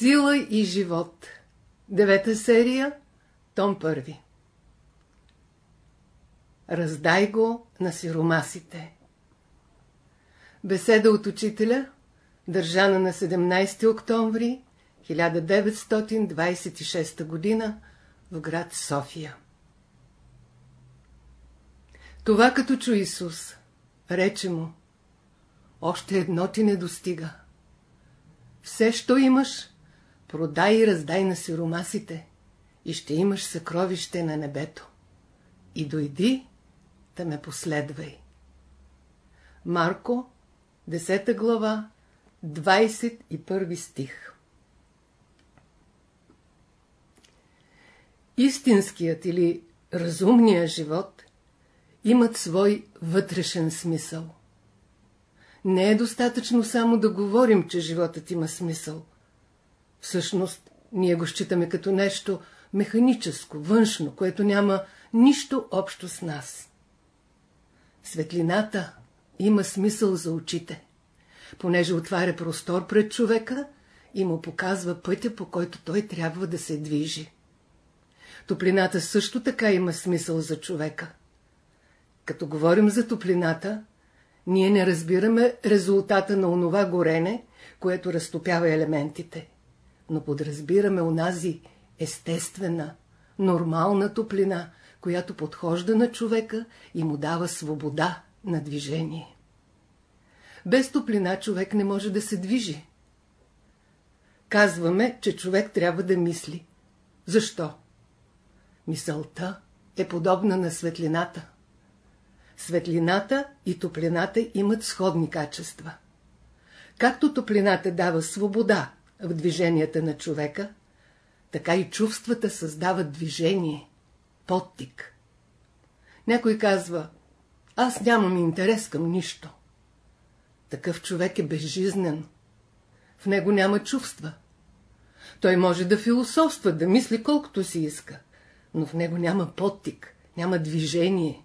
Сила и живот. Девета серия, том първи. Раздай го на сиромасите. Беседа от учителя, държана на 17 октомври 1926 г. в град София. Това като чу Исус, рече му, още едно ти не достига. Все, що имаш, продай и раздай на сиромасите и ще имаш съкровище на небето. И дойди да ме последвай. Марко, 10 глава, 21 стих Истинският или разумният живот имат свой вътрешен смисъл. Не е достатъчно само да говорим, че животът има смисъл. Всъщност, ние го считаме като нещо механическо, външно, което няма нищо общо с нас. Светлината има смисъл за очите, понеже отваря простор пред човека и му показва пътя, по който той трябва да се движи. Топлината също така има смисъл за човека. Като говорим за топлината, ние не разбираме резултата на онова горене, което разтопява елементите, но подразбираме онази естествена, нормална топлина, която подхожда на човека и му дава свобода на движение. Без топлина човек не може да се движи. Казваме, че човек трябва да мисли. Защо? Мисълта е подобна на светлината. Светлината и топлината имат сходни качества. Както топлината дава свобода в движенията на човека, така и чувствата създават движение, подтик. Някой казва, аз нямам интерес към нищо. Такъв човек е безжизнен. В него няма чувства. Той може да философства, да мисли колкото си иска, но в него няма подтик, няма движение,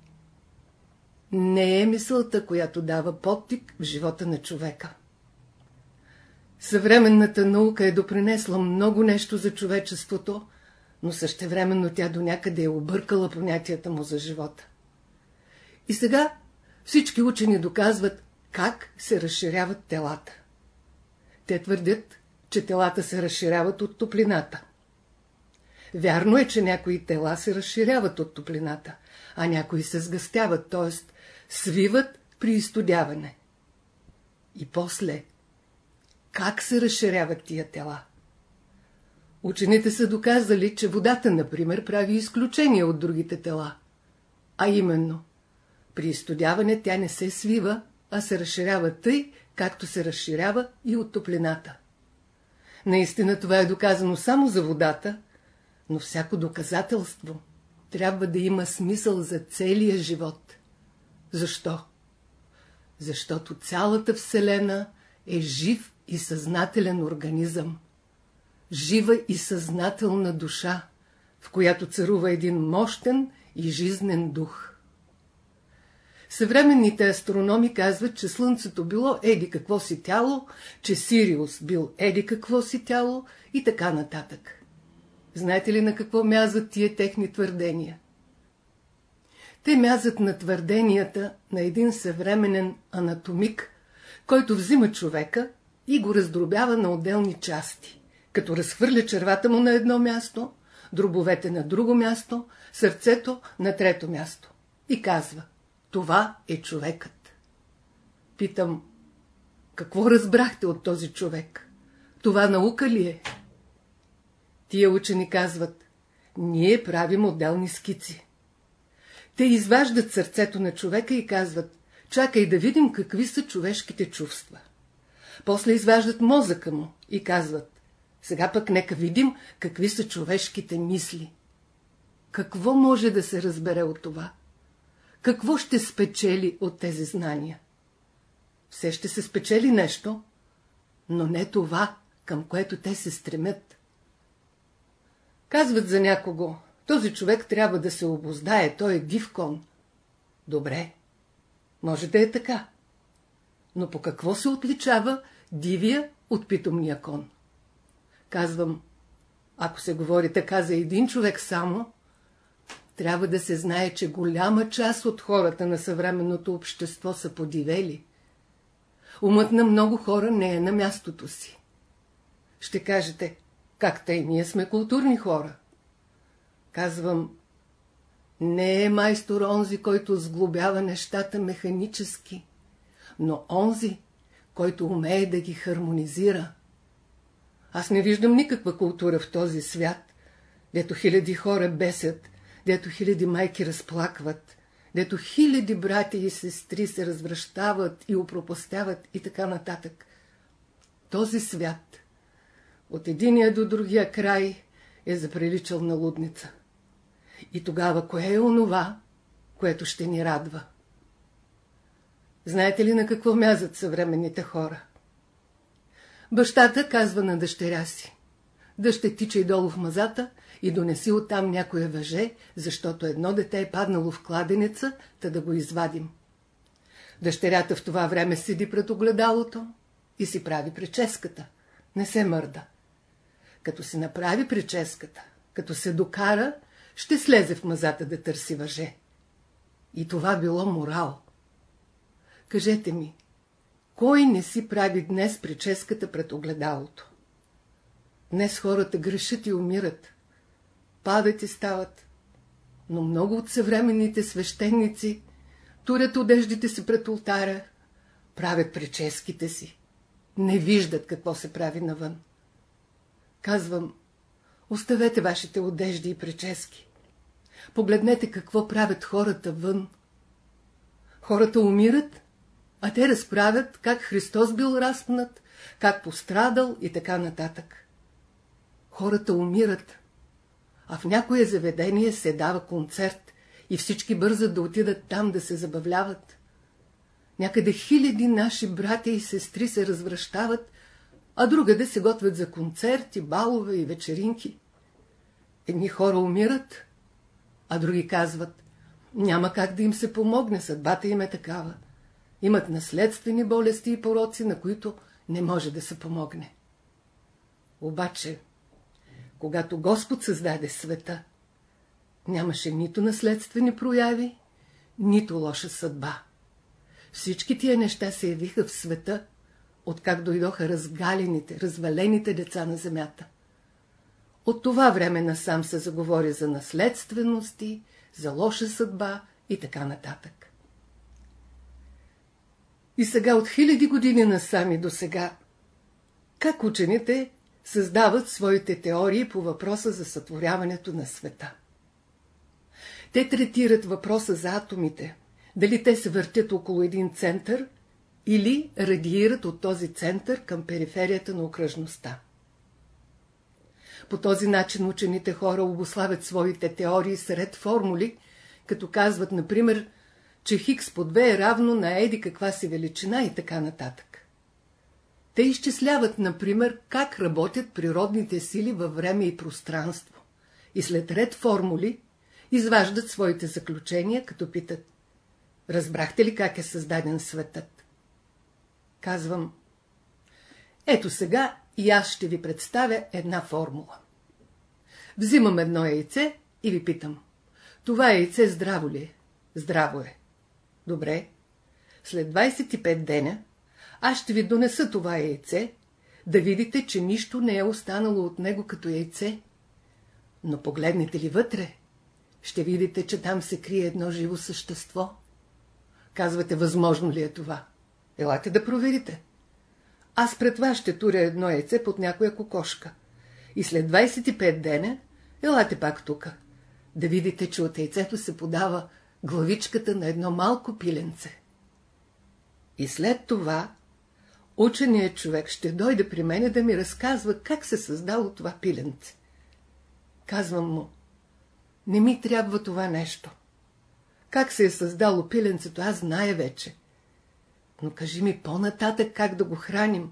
не е мисълта, която дава подтик в живота на човека. Съвременната наука е допринесла много нещо за човечеството, но същевременно тя до някъде е объркала понятията му за живота. И сега всички учени доказват как се разширяват телата. Те твърдят, че телата се разширяват от топлината. Вярно е, че някои тела се разширяват от топлината, а някои се сгъстяват, т.е свиват при изтодяване. И после, как се разширяват тия тела? Учените са доказали, че водата, например, прави изключение от другите тела. А именно, при изтодяване тя не се свива, а се разширява тъй, както се разширява и от топлината. Наистина това е доказано само за водата, но всяко доказателство трябва да има смисъл за целия живот. Защо? Защото цялата Вселена е жив и съзнателен организъм. Жива и съзнателна душа, в която царува един мощен и жизнен дух. Съвременните астрономи казват, че Слънцето било еди какво си тяло, че Сириус бил еди какво си тяло и така нататък. Знаете ли на какво мязат тия техни твърдения? Те мязат на твърденията на един съвременен анатомик, който взима човека и го раздробява на отделни части, като разхвърля червата му на едно място, дробовете на друго място, сърцето на трето място. И казва, това е човекът. Питам, какво разбрахте от този човек? Това наука ли е? Тия учени казват, ние правим отделни скици. Те изваждат сърцето на човека и казват, чакай да видим какви са човешките чувства. После изваждат мозъка му и казват, сега пък нека видим какви са човешките мисли. Какво може да се разбере от това? Какво ще спечели от тези знания? Все ще се спечели нещо, но не това, към което те се стремят. Казват за някого, този човек трябва да се обоздае, той е див кон. Добре, може да е така. Но по какво се отличава дивия от питомния кон? Казвам, ако се говори така за един човек само, трябва да се знае, че голяма част от хората на съвременното общество са подивели. Умът на много хора не е на мястото си. Ще кажете, как тъй ние сме културни хора? Казвам, не е майстор онзи, който сглобява нещата механически, но онзи, който умее да ги хармонизира. Аз не виждам никаква култура в този свят, дето хиляди хора бесят, дето хиляди майки разплакват, дето хиляди брати и сестри се развръщават и упропостяват и така нататък. Този свят от единия до другия край е заприличал на лудница. И тогава кое е онова, което ще ни радва? Знаете ли на какво мязат съвременните хора? Бащата казва на дъщеря си. Да ще тичай долу в мазата и донеси оттам някое въже, защото едно дете е паднало в кладенеца, та да го извадим. Дъщерята в това време седи пред огледалото и си прави прическата. Не се мърда. Като си направи прическата, като се докара, ще слезе в мазата да търси въже. И това било морал. Кажете ми, кой не си прави днес прическата пред огледалото? Днес хората грешат и умират. Падат и стават. Но много от съвременните свещеници турят одеждите си пред ултара, правят прическите си. Не виждат какво се прави навън. Казвам, оставете вашите одежди и прически. Погледнете какво правят хората вън. Хората умират, а те разправят как Христос бил разпнат, как пострадал и така нататък. Хората умират, а в някое заведение се дава концерт и всички бързат да отидат там да се забавляват. Някъде хиляди наши братя и сестри се развръщават, а другаде се готвят за концерти, балове и вечеринки. Едни хора умират, а други казват, няма как да им се помогне, съдбата им е такава. Имат наследствени болести и пороци, на които не може да се помогне. Обаче, когато Господ създаде света, нямаше нито наследствени прояви, нито лоша съдба. Всички тия неща се явиха в света, откак дойдоха разгалените, развалените деца на земята. От това време насам се заговори за наследствености, за лоша съдба и така нататък. И сега от хиляди години насами до сега, как учените създават своите теории по въпроса за сътворяването на света. Те третират въпроса за атомите, дали те се въртят около един център или радиират от този център към периферията на окръжността. По този начин учените хора обославят своите теории сред формули, като казват, например, че Хикс по 2 е равно на еди каква си величина и така нататък. Те изчисляват, например, как работят природните сили във време и пространство и след ред формули изваждат своите заключения, като питат Разбрахте ли как е създаден светът? Казвам Ето сега и аз ще ви представя една формула. Взимам едно яйце и ви питам. Това яйце здраво ли е? Здраво е. Добре. След 25 деня аз ще ви донеса това яйце, да видите, че нищо не е останало от него като яйце. Но погледнете ли вътре, ще видите, че там се крие едно живо същество. Казвате, възможно ли е това? Елате да проверите. Аз пред вас ще туря едно яйце под някоя кокошка. И след 25 деня, елате пак тука, да видите, че от яйцето се подава главичката на едно малко пиленце. И след това ученият човек ще дойде при мене да ми разказва как се създало това пиленце. Казвам му, не ми трябва това нещо. Как се е създало пиленцето, аз зная вече. Но кажи ми по-нататък как да го храним.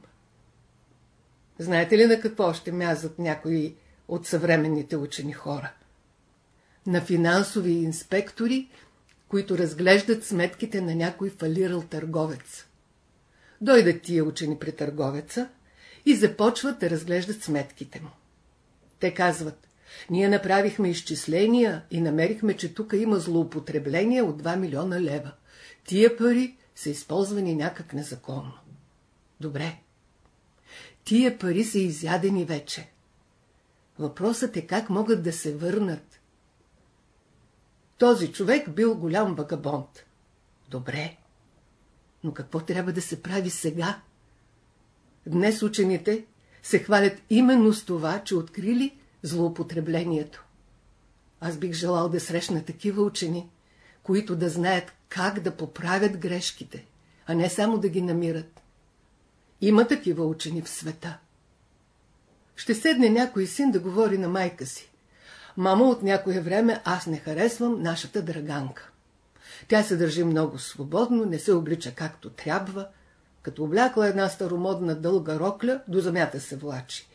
Знаете ли на какво ще мязат някои от съвременните учени хора? На финансови инспектори, които разглеждат сметките на някой фалирал търговец. Дойдат тия учени при търговеца и започват да разглеждат сметките му. Те казват, ние направихме изчисления и намерихме, че тук има злоупотребление от 2 милиона лева. Тия пари са използвани някак незаконно. Добре. Тия пари са изядени вече. Въпросът е как могат да се върнат. Този човек бил голям вагабонт. Добре. Но какво трябва да се прави сега? Днес учените се хвалят именно с това, че открили злоупотреблението. Аз бих желал да срещна такива учени, които да знаят как да поправят грешките, а не само да ги намират. Има такива учени в света. Ще седне някой син да говори на майка си. Мамо, от някое време аз не харесвам нашата драганка. Тя се държи много свободно, не се облича както трябва. Като облякла една старомодна дълга рокля, до земята се влачи.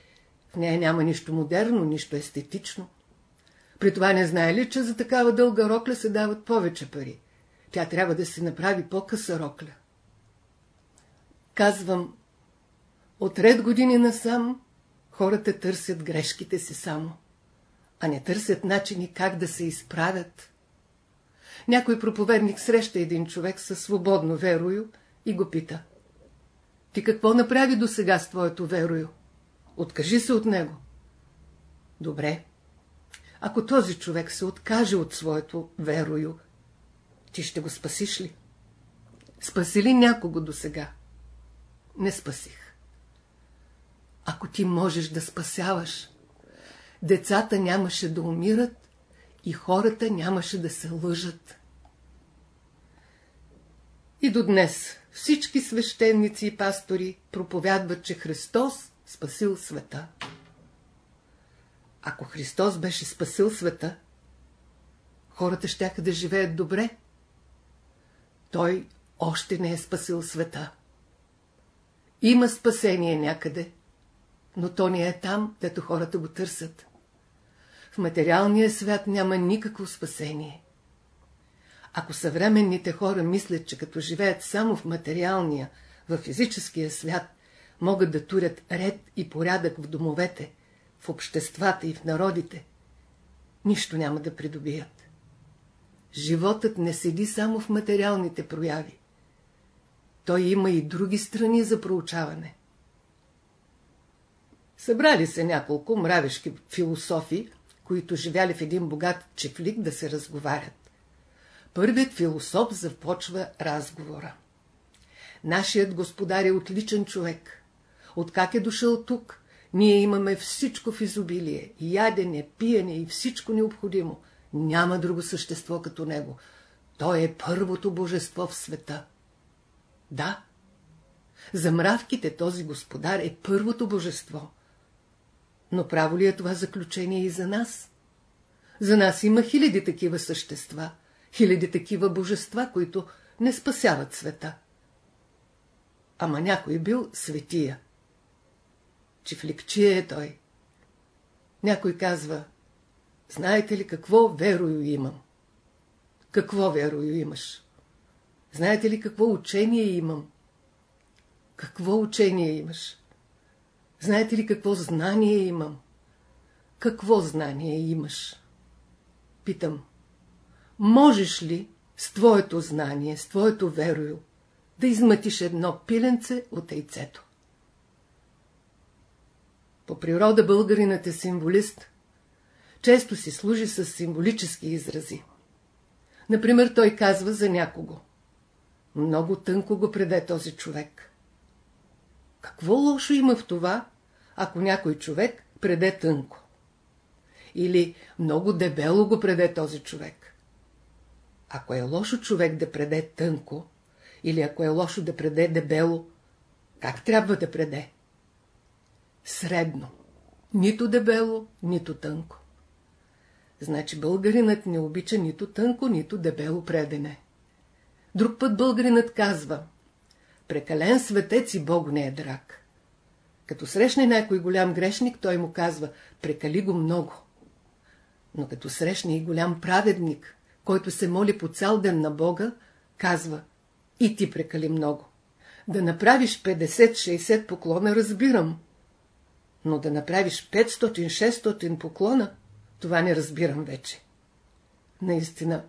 В нея няма нищо модерно, нищо естетично. При това не знае ли, че за такава дълга рокля се дават повече пари? Тя трябва да се направи по-къса рокля. Казвам, от ред години насам хората търсят грешките си само, а не търсят начини как да се изправят. Някой проповедник среща един човек със свободно верою и го пита. Ти какво направи до сега с твоето верою? Откажи се от него. Добре. Ако този човек се откаже от своето верою, ти ще го спасиш ли? Спаси ли някого до сега? Не спасих. Ако ти можеш да спасяваш, децата нямаше да умират и хората нямаше да се лъжат. И до днес всички свещеници и пастори проповядват, че Христос спасил света. Ако Христос беше спасил света, хората ще да живеят добре. Той още не е спасил света. Има спасение някъде, но то не е там, дето хората го търсят. В материалния свят няма никакво спасение. Ако съвременните хора мислят, че като живеят само в материалния, в физическия свят, могат да турят ред и порядък в домовете, в обществата и в народите, нищо няма да придобият. Животът не седи само в материалните прояви. Той има и други страни за проучаване. Събрали се няколко мравешки философи, които живяли в един богат чефлик да се разговарят. Първият философ започва разговора. Нашият господар е отличен човек. Откак е дошъл тук, ние имаме всичко в изобилие. Ядене, пиене и всичко необходимо. Няма друго същество като него. Той е първото божество в света. Да, за мравките този господар е първото божество. Но право ли е това заключение и за нас? За нас има хиляди такива същества, хиляди такива божества, които не спасяват света. Ама някой бил светия. Чифликчия е той. Някой казва, знаете ли какво верою имам? Какво верою имаш? Знаете ли какво учение имам? Какво учение имаш? Знаете ли какво знание имам? Какво знание имаш? Питам. Можеш ли с твоето знание, с твоето верою, да измътиш едно пиленце от яйцето? По природа българинът е символист. Често си служи с символически изрази. Например, той казва за някого. Много тънко го преде този човек. Какво лошо има в това, ако някой човек преде тънко? Или много дебело го преде този човек? Ако е лошо човек да преде тънко, или ако е лошо да преде дебело, как трябва да преде? Средно. Нито дебело, нито тънко. Значи българинът не обича нито тънко, нито дебело предене. Друг път българинът казва Прекален светец и Бог не е драг. Като срещне някой голям грешник, той му казва Прекали го много. Но като срещне и голям праведник, който се моли по цял ден на Бога, казва И ти прекали много. Да направиш 50-60 поклона разбирам, Но да направиш 500-600 поклона, това не разбирам вече. Наистина,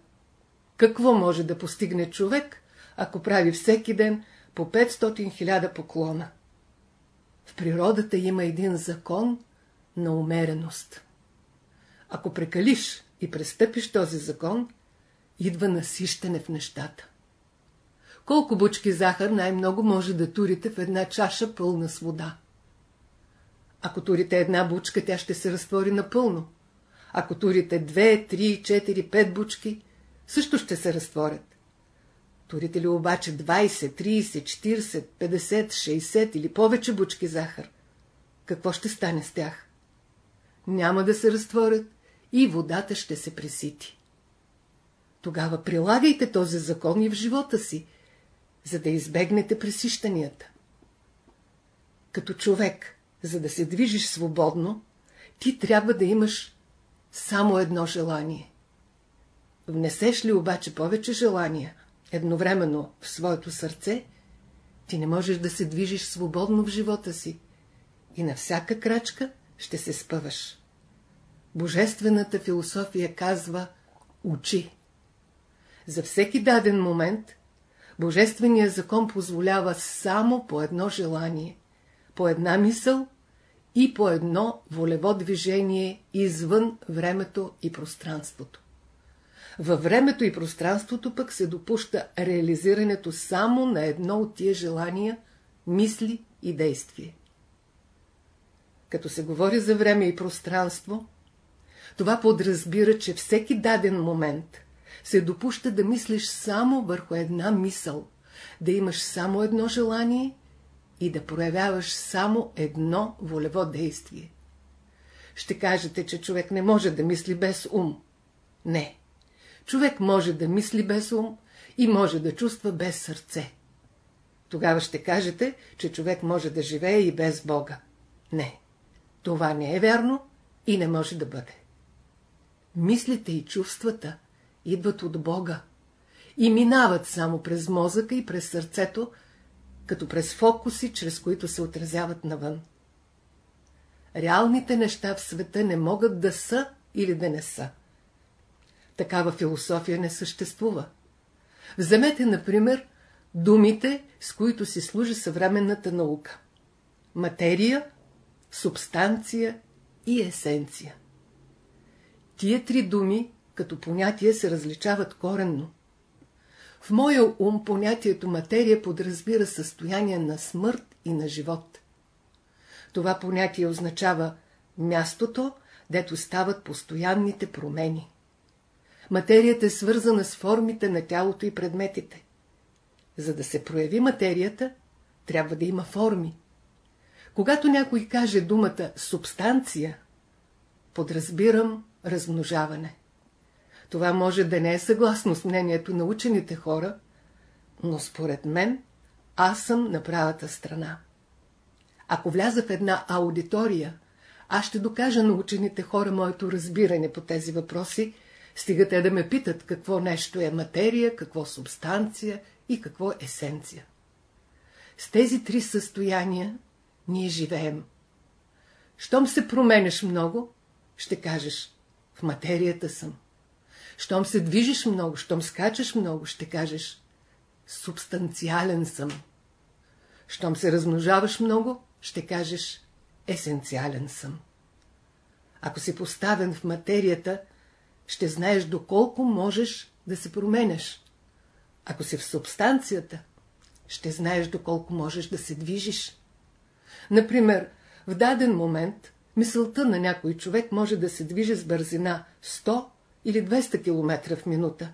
какво може да постигне човек, ако прави всеки ден по 500 поклона? В природата има един закон на умереност. Ако прекалиш и престъпиш този закон, идва насищане в нещата. Колко бучки захар най-много може да турите в една чаша пълна с вода? Ако турите една бучка, тя ще се разтвори напълно. Ако турите две, три, четири, пет бучки, също ще се разтворят. Турите ли обаче 20, 30, 40, 50, 60 или повече бучки захар, какво ще стане с тях? Няма да се разтворят и водата ще се пресити. Тогава прилагайте този закон и в живота си, за да избегнете пресищанията. Като човек, за да се движиш свободно, ти трябва да имаш само едно желание. Внесеш ли обаче повече желания едновременно в своето сърце, ти не можеш да се движиш свободно в живота си и на всяка крачка ще се спъваш. Божествената философия казва «Учи». За всеки даден момент Божественият закон позволява само по едно желание, по една мисъл и по едно волево движение извън времето и пространството. Във времето и пространството пък се допуща реализирането само на едно от тия желания, мисли и действие. Като се говори за време и пространство, това подразбира, че всеки даден момент се допуща да мислиш само върху една мисъл, да имаш само едно желание и да проявяваш само едно волево действие. Ще кажете, че човек не може да мисли без ум. Не. Човек може да мисли без ум и може да чувства без сърце. Тогава ще кажете, че човек може да живее и без Бога. Не. Това не е вярно и не може да бъде. Мислите и чувствата идват от Бога и минават само през мозъка и през сърцето, като през фокуси, чрез които се отразяват навън. Реалните неща в света не могат да са или да не са. Такава философия не съществува. Вземете, например, думите, с които си служи съвременната наука. Материя, субстанция и есенция. Тия три думи като понятие се различават коренно. В моя ум понятието материя подразбира състояние на смърт и на живот. Това понятие означава мястото, дето стават постоянните промени. Материята е свързана с формите на тялото и предметите. За да се прояви материята, трябва да има форми. Когато някой каже думата субстанция, подразбирам размножаване. Това може да не е съгласно с мнението на учените хора, но според мен аз съм на правата страна. Ако вляза в една аудитория, аз ще докажа на учените хора моето разбиране по тези въпроси, стига те да ме питат какво нещо е материя, какво субстанция и какво есенция. С тези три състояния ние живеем. Щом се променеш много, ще кажеш, в материята съм. Щом се движиш много, щом скачаш много, ще кажеш, субстанциален съм. Щом се размножаваш много, ще кажеш, есенциален съм. Ако си поставен в материята, ще знаеш доколко можеш да се променеш. Ако си в субстанцията, ще знаеш доколко можеш да се движиш. Например, в даден момент мисълта на някой човек може да се движи с бързина 100 или 200 км в минута,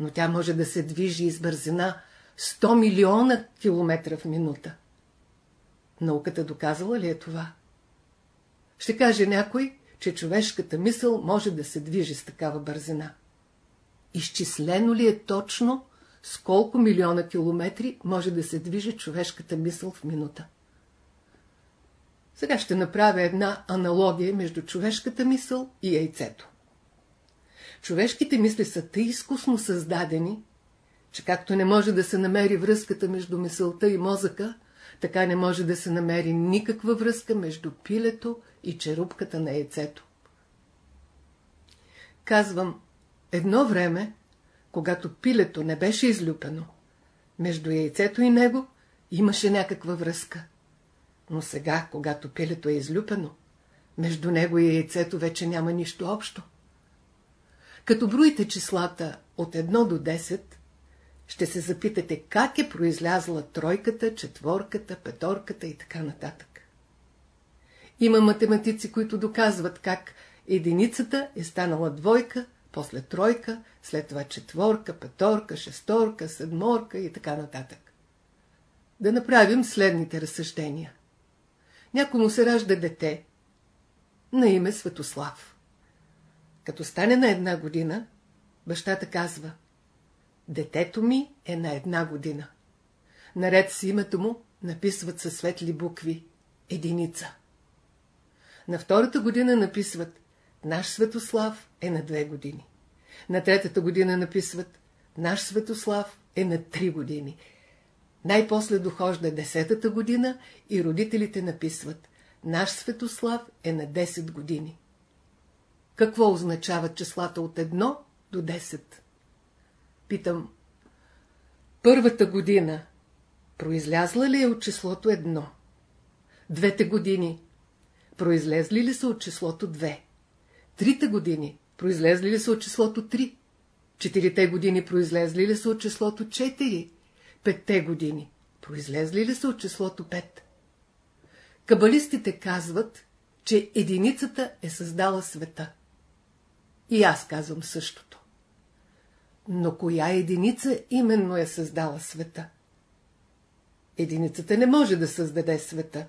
но тя може да се движи и с бързина 100 милиона километра в минута. Науката доказала ли е това? Ще каже някой, че човешката мисъл може да се движи с такава бързина. Изчислено ли е точно с колко милиона километри може да се движи човешката мисъл в минута? Сега ще направя една аналогия между човешката мисъл и яйцето. Човешките мисли са тъй изкусно създадени, че както не може да се намери връзката между мисълта и мозъка, така не може да се намери никаква връзка между пилето и черупката на яйцето. Казвам, едно време, когато пилето не беше излюпено, между яйцето и него имаше някаква връзка. Но сега, когато пилето е излюпено, между него и яйцето вече няма нищо общо. Като броите числата от 1 до 10, ще се запитате как е произлязла тройката, четворката, петорката и така нататък. Има математици, които доказват как единицата е станала двойка, после тройка, след това четворка, петорка, шесторка, седморка и така нататък. Да направим следните разсъждения. Някой му се ражда дете на име Светослав. Като стане на една година, бащата казва Детето ми е на една година. Наред с името му написват със светли букви единица. На втората година написват Наш Светослав е на две години. На третата година написват Наш Светослав е на три години. Най-после дохожда десетата година и родителите написват Наш Светослав е на 10 години. Какво означават числата от 1 до 10? Питам. Първата година произлязла ли е от числото 1? Двете години произлезли ли са от числото 2? Трите години произлезли ли са от числото 3? Четирите години произлезли ли са от числото 4? Петте години произлезли ли са от числото 5? Кабалистите казват, че единицата е създала света. И аз казвам същото. Но коя единица именно е създала света? Единицата не може да създаде света.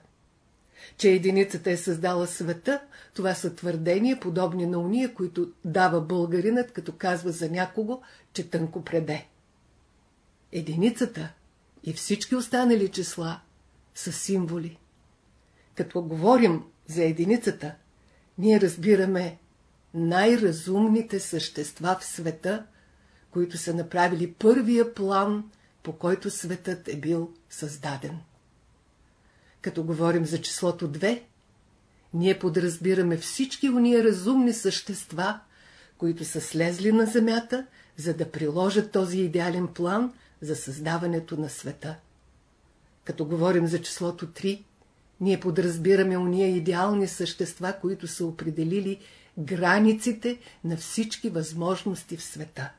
Че единицата е създала света, това са твърдения, подобни на уния, които дава българинът, като казва за някого, че тънко преде. Единицата и всички останали числа са символи. Като говорим за единицата, ние разбираме най-разумните същества в света, които са направили първия план, по който светът е бил създаден. Като говорим за числото 2, ние подразбираме всички уния разумни същества, които са слезли на земята, за да приложат този идеален план за създаването на света. Като говорим за числото 3, ние подразбираме уния идеални същества, които са определили границите на всички възможности в света.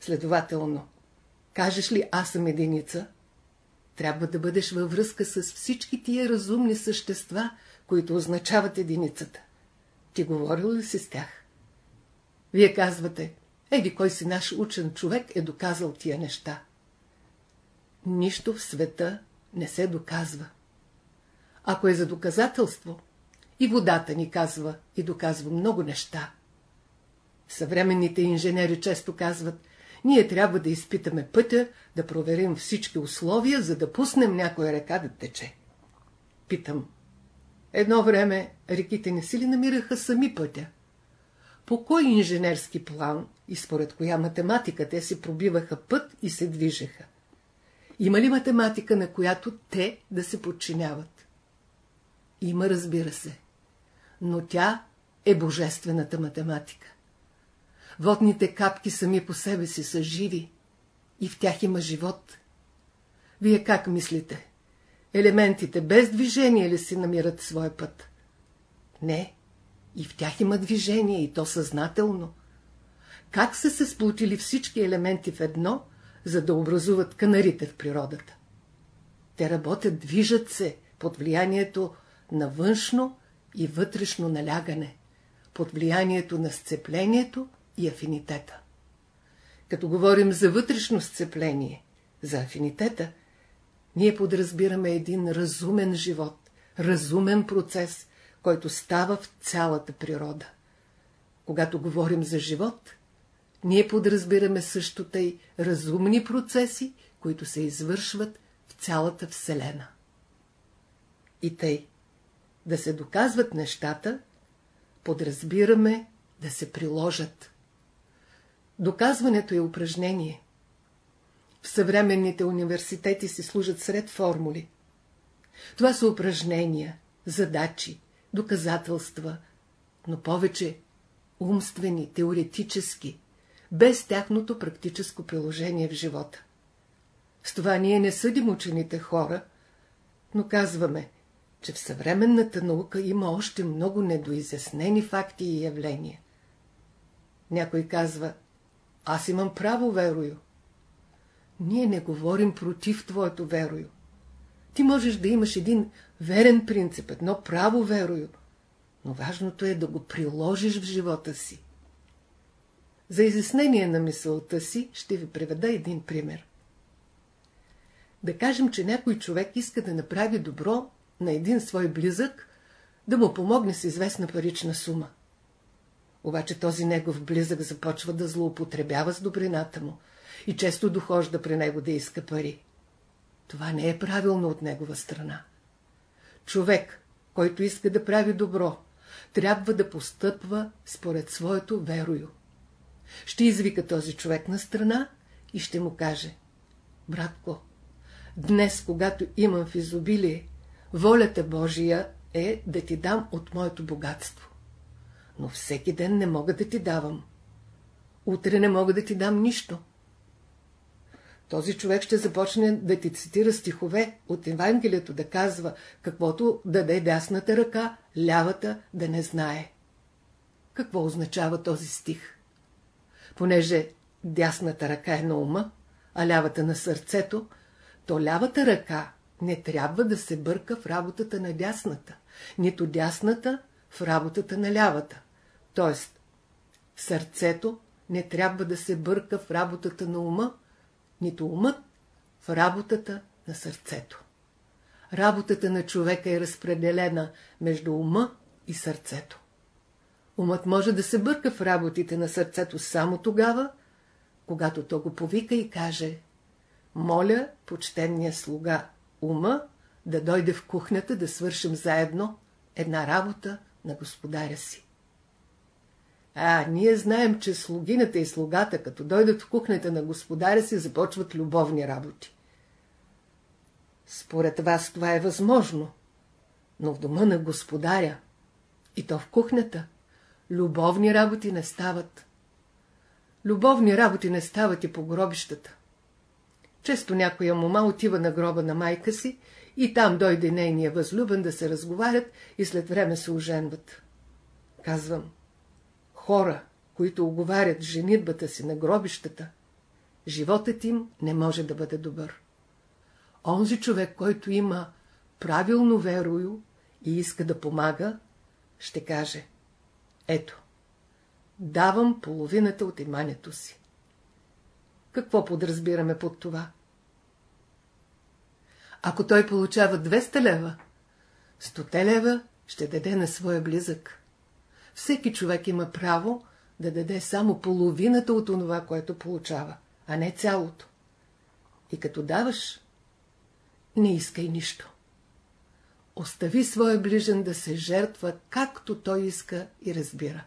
Следователно, кажеш ли аз съм единица, трябва да бъдеш във връзка с всички тия разумни същества, които означават единицата. Ти говорил ли си с тях? Вие казвате, еди кой си наш учен човек е доказал тия неща. Нищо в света не се доказва. Ако е за доказателство, и водата ни казва и доказва много неща. Съвременните инженери често казват, ние трябва да изпитаме пътя, да проверим всички условия, за да пуснем някоя река да тече. Питам. Едно време реките не си ли намираха сами пътя? По кой инженерски план и според коя математика те си пробиваха път и се движеха? Има ли математика, на която те да се подчиняват? Има, разбира се. Но тя е божествената математика. Водните капки сами по себе си са живи и в тях има живот. Вие как мислите? Елементите без движение ли си намират своя път? Не, и в тях има движение, и то съзнателно. Как са се сплутили всички елементи в едно, за да образуват канарите в природата? Те работят, движат се под влиянието на външно и вътрешно налягане, под влиянието на сцеплението и афинитета. Като говорим за вътрешно сцепление, за афинитета, ние подразбираме един разумен живот, разумен процес, който става в цялата природа. Когато говорим за живот, ние подразбираме също тъй разумни процеси, които се извършват в цялата Вселена. И тъй, да се доказват нещата, подразбираме да се приложат. Доказването е упражнение. в съвременните университети си служат сред формули. Това са упражнения, задачи, доказателства, но повече умствени, теоретически, без тяхното практическо приложение в живота. С това ние не съдим учените хора, но казваме, че в съвременната наука има още много недоизяснени факти и явления. Някой казва, аз имам право, верою. Ние не говорим против твоето верою. Ти можеш да имаш един верен принцип, едно право верою, но важното е да го приложиш в живота си. За изяснение на мисълта си ще ви приведа един пример. Да кажем, че някой човек иска да направи добро на един свой близък, да му помогне с известна парична сума. Обаче този негов близък започва да злоупотребява с добрината му и често дохожда при него да иска пари. Това не е правилно от негова страна. Човек, който иска да прави добро, трябва да постъпва според своето верою. Ще извика този човек на страна и ще му каже Братко, днес, когато имам в изобилие, волята Божия е да ти дам от моето богатство. Но всеки ден не мога да ти давам. Утре не мога да ти дам нищо. Този човек ще започне да ти цитира стихове от Евангелието, да казва, каквото даде дясната ръка, лявата да не знае. Какво означава този стих? Понеже дясната ръка е на ума, а лявата на сърцето, то лявата ръка не трябва да се бърка в работата на дясната, нито дясната в работата на лявата. Тоест, сърцето не трябва да се бърка в работата на ума, нито умът в работата на сърцето. Работата на човека е разпределена между ума и сърцето. Умът може да се бърка в работите на сърцето само тогава, когато то го повика и каже Моля почтенния слуга ума да дойде в кухнята да свършим заедно една работа на господаря си. А, ние знаем, че слугината и слугата, като дойдат в кухнята на господаря си, започват любовни работи. Според вас това е възможно, но в дома на господаря, и то в кухнята, любовни работи не стават. Любовни работи не стават и по гробищата. Често някоя мома отива на гроба на майка си и там дойде нейния възлюбен да се разговарят и след време се оженват. Казвам, хора, които оговарят женитбата си на гробищата, животът им не може да бъде добър. Онзи човек, който има правилно верою и иска да помага, ще каже Ето, давам половината от имането си. Какво подразбираме под това? Ако той получава 200 лева, 100 лева ще даде на своя близък. Всеки човек има право да даде само половината от това, което получава, а не цялото. И като даваш, не искай нищо. Остави своя ближен да се жертва, както той иска и разбира.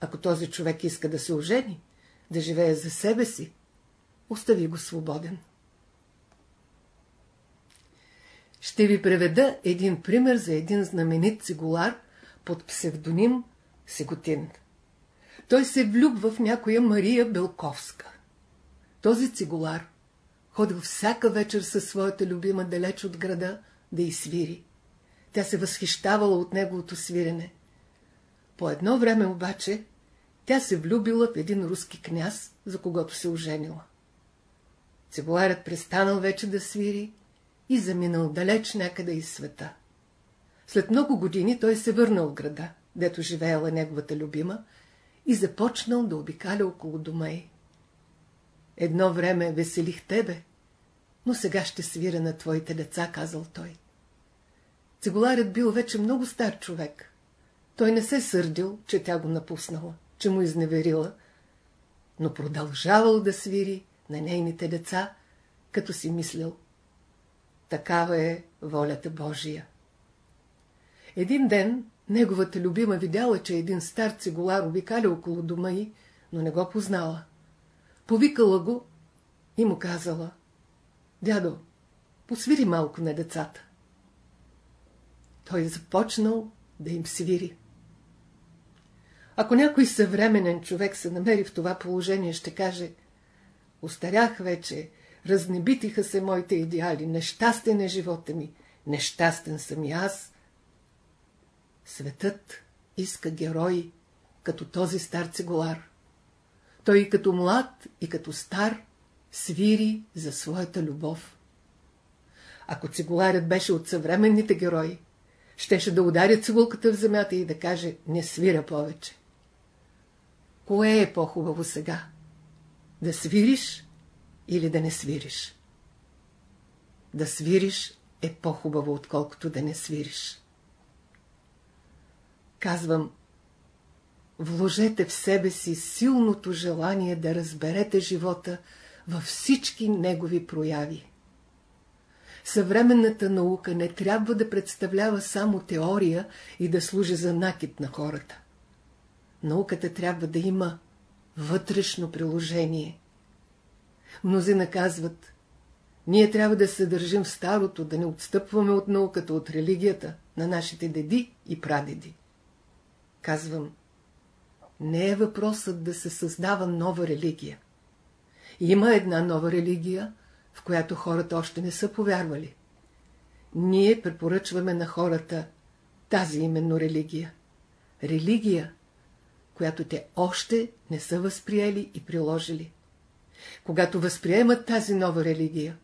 Ако този човек иска да се ожени, да живее за себе си, остави го свободен. Ще ви преведа един пример за един знаменит цигулар под псевдоним Сеготин. Той се влюбва в някоя Мария Белковска. Този цигулар ходил всяка вечер със своята любима далеч от града да й свири. Тя се възхищавала от неговото свирене. По едно време обаче тя се влюбила в един руски княз, за когото се оженила. Цигуларят престанал вече да свири и заминал далеч някъде из света. След много години той се върнал в града, дето живеела неговата любима, и започнал да обикаля около дома й. Едно време веселих тебе, но сега ще свира на твоите деца, казал той. Цигуларят бил вече много стар човек. Той не се сърдил, че тя го напуснала, че му изневерила, но продължавал да свири на нейните деца, като си мислил. Такава е волята Божия. Един ден неговата любима видяла, че един стар цигулар обикаля около дома й, но не го познала. Повикала го и му казала, дядо, посвири малко на децата. Той започнал да им свири. Ако някой съвременен човек се намери в това положение, ще каже Остарях вече, разнебитиха се моите идеали, нещастен е живота ми, нещастен съм и аз. Светът иска герои, като този стар цигулар. Той и като млад, и като стар свири за своята любов. Ако цигуларят беше от съвременните герои, щеше да удари цигулката в земята и да каже «Не свиря повече». Кое е по-хубаво сега? Да свириш или да не свириш? Да свириш е по-хубаво, отколкото да не свириш. Казвам, вложете в себе си силното желание да разберете живота във всички негови прояви. Съвременната наука не трябва да представлява само теория и да служи за накид на хората. Науката трябва да има вътрешно приложение. Мнози наказват, ние трябва да се държим в старото, да не отстъпваме от науката, от религията на нашите деди и прадеди. Казвам, не е въпросът да се създава нова религия. Има една нова религия, в която хората още не са повярвали. Ние препоръчваме на хората тази именно религия. Религия, която те още не са възприели и приложили. Когато възприемат тази нова религия,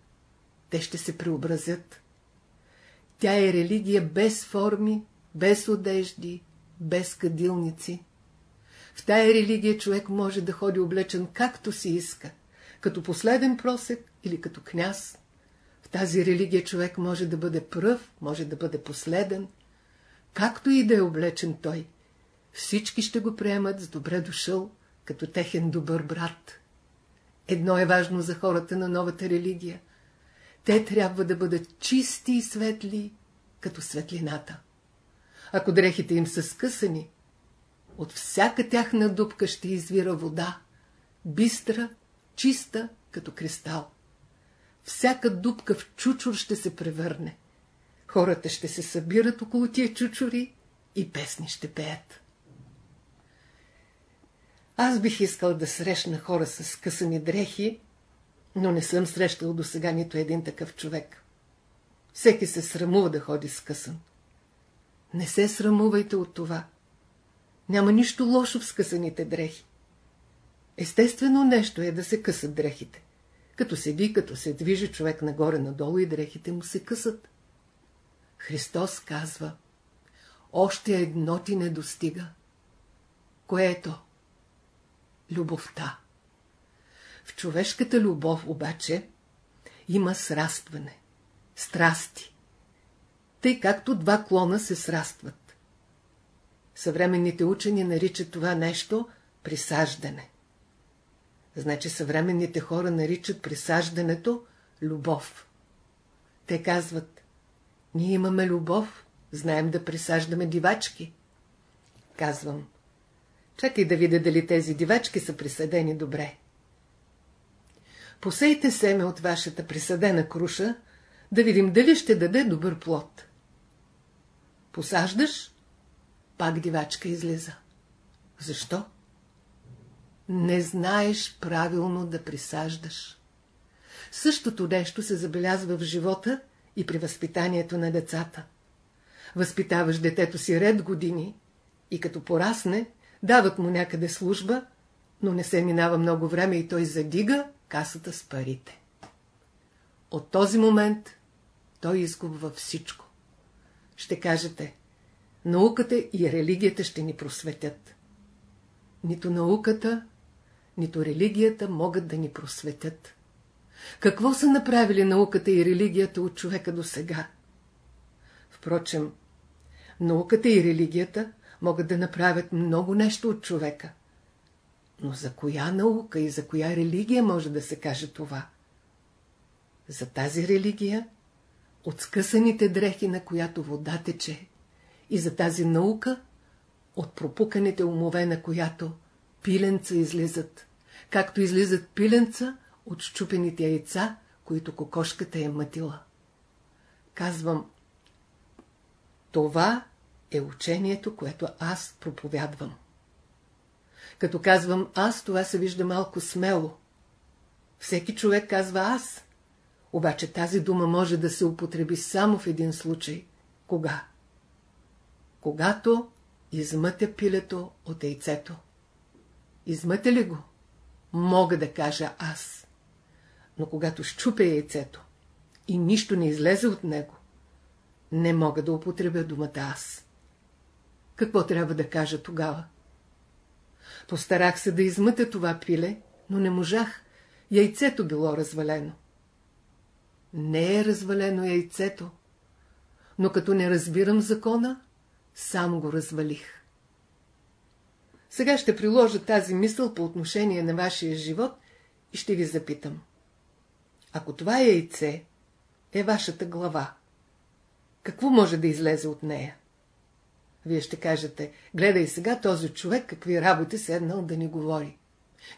те ще се преобразят. Тя е религия без форми, без одежди, без кадилници. В тая религия човек може да ходи облечен както си иска, като последен просек или като княз. В тази религия човек може да бъде пръв, може да бъде последен, както и да е облечен той. Всички ще го приемат с добре дошъл, като техен добър брат. Едно е важно за хората на новата религия. Те трябва да бъдат чисти и светли, като светлината. Ако дрехите им са скъсани, от всяка тяхна дупка ще извира вода, бистра, чиста, като кристал. Всяка дупка в чучур ще се превърне. Хората ще се събират около тия чучури и песни ще пеят. Аз бих искал да срещна хора с скъсани дрехи, но не съм срещал до сега нито един такъв човек. Всеки се срамува да ходи скъсан. Не се срамувайте от това. Няма нищо лошо в скъсаните дрехи. Естествено нещо е да се късат дрехите. Като седи, като се движи човек нагоре-надолу и дрехите му се късат. Христос казва, още едно ти не достига. Кое е то? Любовта. В човешката любов обаче има срастване, страсти, тъй както два клона се срастват. Съвременните учени наричат това нещо присаждане. Значи съвременните хора наричат присаждането любов. Те казват, ние имаме любов, знаем да присаждаме дивачки. Казвам, чакай да видя дали тези дивачки са присъдени добре. Посейте семе от вашата присъдена круша, да видим дали ще даде добър плод. Посаждаш, пак дивачка излиза. Защо? Не знаеш правилно да присаждаш. Същото нещо се забелязва в живота и при възпитанието на децата. Възпитаваш детето си ред години и като порасне, дават му някъде служба, но не се минава много време и той задига касата с парите. От този момент той изгубва всичко. Ще кажете, науката и религията ще ни просветят. Нито науката, нито религията могат да ни просветят. Какво са направили науката и религията от човека до сега? Впрочем, науката и религията могат да направят много нещо от човека. Но за коя наука и за коя религия може да се каже това? За тази религия, от скъсаните дрехи, на която вода тече, и за тази наука, от пропуканите умове, на която пиленца излизат, както излизат пиленца от щупените яйца, които кокошката е мътила. Казвам, това е учението, което аз проповядвам. Като казвам аз, това се вижда малко смело. Всеки човек казва аз. Обаче тази дума може да се употреби само в един случай. Кога? Когато измътя пилето от яйцето. Измътя ли го? Мога да кажа аз. Но когато щупя яйцето и нищо не излезе от него, не мога да употребя думата аз. Какво трябва да кажа тогава? Постарах се да измътя това пиле, но не можах. Яйцето било развалено. Не е развалено яйцето, но като не разбирам закона, сам го развалих. Сега ще приложа тази мисъл по отношение на вашия живот и ще ви запитам. Ако това яйце е вашата глава, какво може да излезе от нея? Вие ще кажете, гледай сега този човек какви работи седнал да ни говори.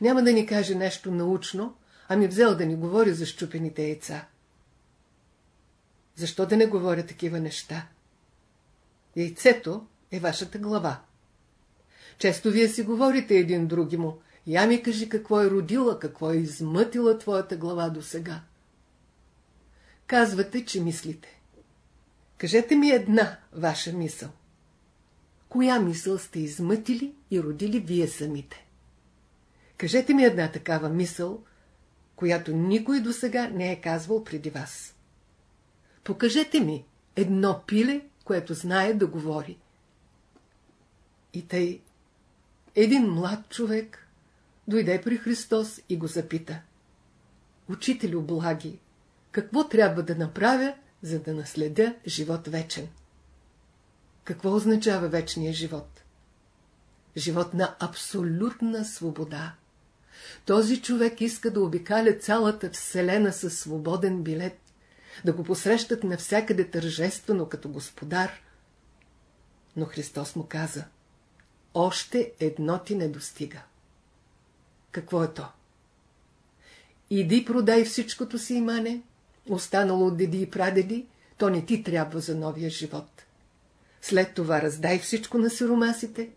Няма да ни каже нещо научно, ами взел да ни говори за щупените яйца. Защо да не говоря такива неща? Яйцето е вашата глава. Често вие си говорите един други му. Я ми кажи какво е родила, какво е измътила твоята глава до сега. Казвате, че мислите. Кажете ми една ваша мисъл. Коя мисъл сте измътили и родили вие самите? Кажете ми една такава мисъл, която никой до сега не е казвал преди вас. Покажете ми едно пиле, което знае да говори. И тъй, един млад човек дойде при Христос и го запита. Учителю благи, какво трябва да направя, за да наследя живот вечен? Какво означава вечния живот? Живот на абсолютна свобода. Този човек иска да обикаля цялата вселена със свободен билет, да го посрещат навсякъде тържествено като господар. Но Христос му каза, още едно ти не достига. Какво е то? Иди продай всичкото си имане, останало от деди и прадеди, то не ти трябва за новия живот. След това раздай всичко на сиромасите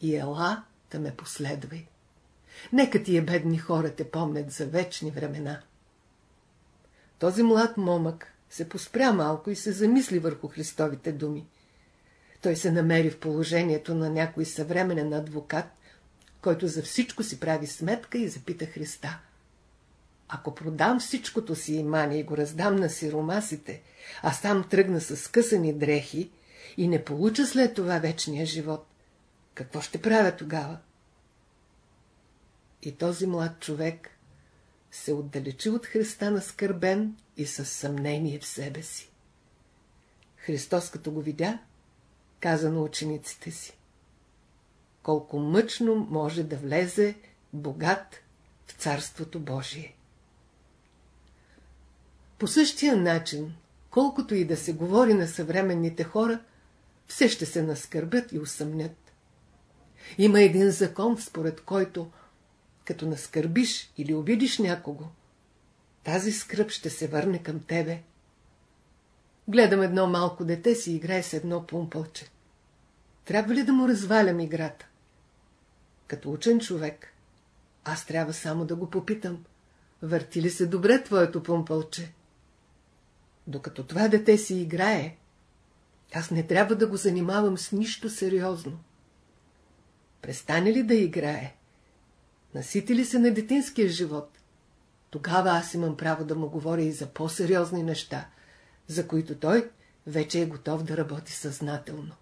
и ела да ме последвай. Нека тия бедни хора те помнят за вечни времена. Този млад момък се поспря малко и се замисли върху Христовите думи. Той се намери в положението на някой съвременен адвокат, който за всичко си прави сметка и запита Христа. Ако продам всичкото си имане и го раздам на сиромасите, а сам тръгна с късани дрехи и не получа след това вечния живот, какво ще правя тогава? И този млад човек се отдалечи от Христа на скърбен и със съмнение в себе си. Христос, като го видя, каза на учениците си. Колко мъчно може да влезе богат в Царството Божие. По същия начин, колкото и да се говори на съвременните хора, все ще се наскърбят и усъмнят. Има един закон, според който, като наскърбиш или обидиш някого, тази скръп ще се върне към тебе. Гледам едно малко дете си играе с едно пумпълче. Трябва ли да му развалям играта? Като учен човек, аз трябва само да го попитам. Върти ли се добре твоето пумпълче? Докато това дете си играе, аз не трябва да го занимавам с нищо сериозно. Престане ли да играе? Насити ли се на детинския живот? Тогава аз имам право да му говоря и за по-сериозни неща, за които той вече е готов да работи съзнателно.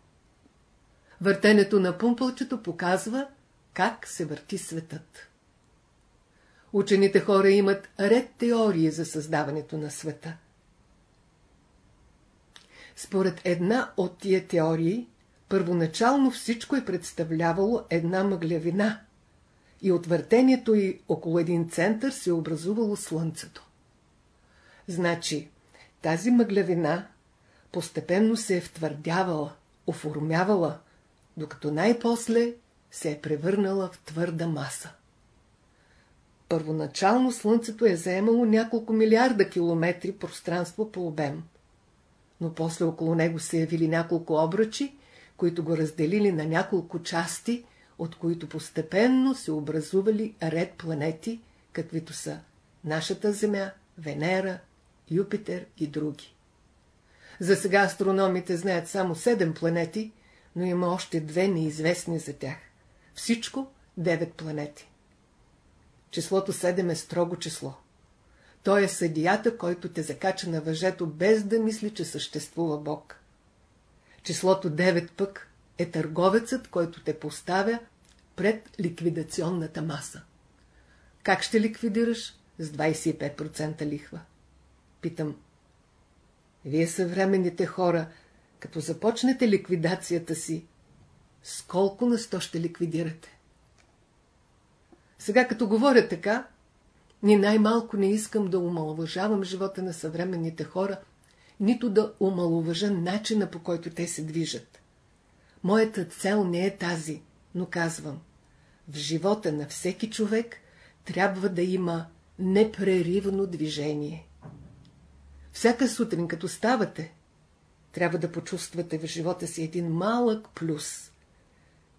Въртенето на пумпълчето показва как се върти светът. Учените хора имат ред теории за създаването на света. Според една от тия теории, първоначално всичко е представлявало една мъглявина и от въртението й около един център се е образувало Слънцето. Значи, тази мъглявина постепенно се е втвърдявала, оформявала, докато най-после се е превърнала в твърда маса. Първоначално Слънцето е заемало няколко милиарда километри пространство по обем. Но после около него се явили няколко обръчи, които го разделили на няколко части, от които постепенно се образували ред планети, каквито са нашата Земя, Венера, Юпитер и други. За сега астрономите знаят само седем планети, но има още две неизвестни за тях. Всичко девет планети. Числото 7 е строго число. Той е съдията, който те закача на въжето, без да мисли, че съществува Бог. Числото 9 пък е търговецът, който те поставя пред ликвидационната маса. Как ще ликвидираш? С 25% лихва. Питам. Вие съвременните хора, като започнете ликвидацията си, с колко на сто ще ликвидирате? Сега като говоря така, ни най-малко не искам да омалуважавам живота на съвременните хора, нито да омалуважа начина по който те се движат. Моята цел не е тази, но казвам, в живота на всеки човек трябва да има непреривно движение. Всяка сутрин, като ставате, трябва да почувствате в живота си един малък плюс.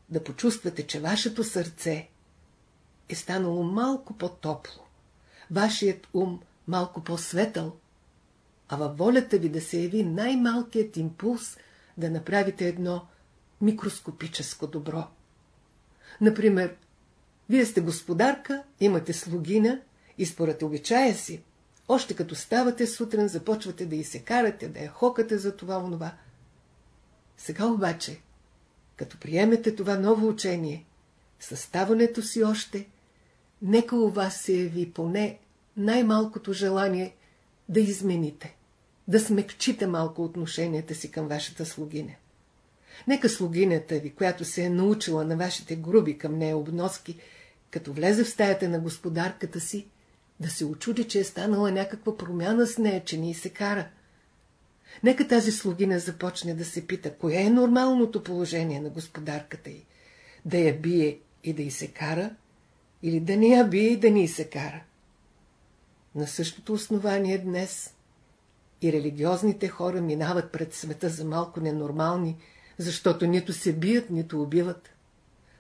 Да почувствате, че вашето сърце е станало малко по-топло, вашият ум малко по-светъл, а във волята ви да се яви най-малкият импулс да направите едно микроскопическо добро. Например, вие сте господарка, имате слугина и според обичая си, още като ставате сутрин, започвате да и се карате, да я хокате за това онова. Сега обаче, като приемете това ново учение, съставането си още – нека у вас се яви поне най-малкото желание да измените, да смекчите малко отношенията си към вашата слугиня. Нека слугинята ви, която се е научила на вашите груби към нея обноски, като влезе в стаята на господарката си, да се очуди, че е станала някаква промяна с нея, че ни се кара. Нека тази слугина започне да се пита, кое е нормалното положение на господарката й, да я бие и да й се кара, или да ни я бие и да ни се кара. На същото основание днес и религиозните хора минават пред света за малко ненормални, защото нито се бият, нито убиват.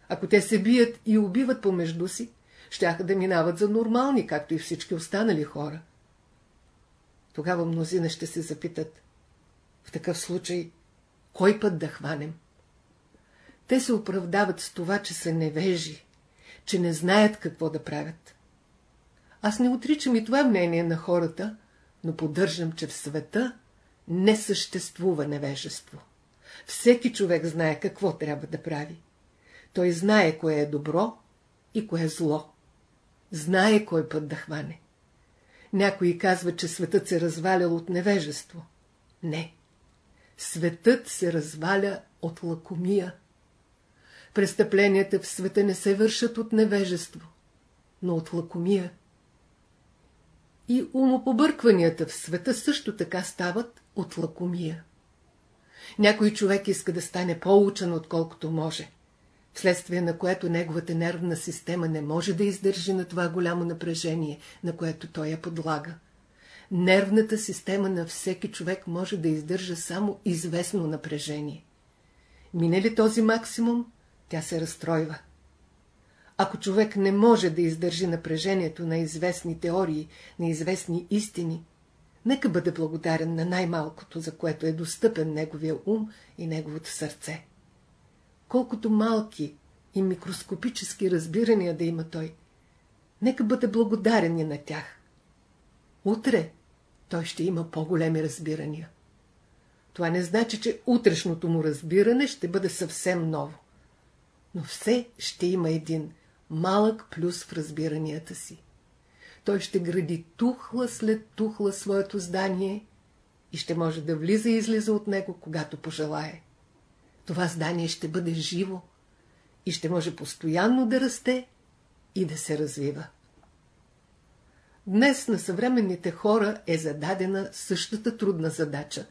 Ако те се бият и убиват помежду си, щяха да минават за нормални, както и всички останали хора. Тогава мнозина ще се запитат, в такъв случай, кой път да хванем? Те се оправдават с това, че са невежи, че не знаят какво да правят. Аз не отричам и това мнение на хората, но поддържам, че в света не съществува невежество. Всеки човек знае какво трябва да прави. Той знае кое е добро и кое е зло. Знае кой път да хване. Някои казват, че светът се развалял от невежество. Не. Светът се разваля от лакомия. Престъпленията в света не се вършат от невежество, но от лакомия. И умопобъркванията в света също така стават от лакомия. Някой човек иска да стане по-учен, отколкото може, вследствие на което неговата нервна система не може да издържи на това голямо напрежение, на което той я подлага. Нервната система на всеки човек може да издържа само известно напрежение. Мине ли този максимум, тя се разстройва. Ако човек не може да издържи напрежението на известни теории, на известни истини, нека бъде благодарен на най-малкото, за което е достъпен неговия ум и неговото сърце. Колкото малки и микроскопически разбирания да има той, нека бъде благодарен и на тях. Утре той ще има по-големи разбирания. Това не значи, че утрешното му разбиране ще бъде съвсем ново но все ще има един малък плюс в разбиранията си. Той ще гради тухла след тухла своето здание и ще може да влиза и излиза от него, когато пожелае. Това здание ще бъде живо и ще може постоянно да расте и да се развива. Днес на съвременните хора е зададена същата трудна задача,